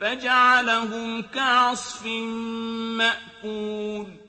فَجَعَلَهُمْ كَعَصْفٍ مَّأْكُولٍ.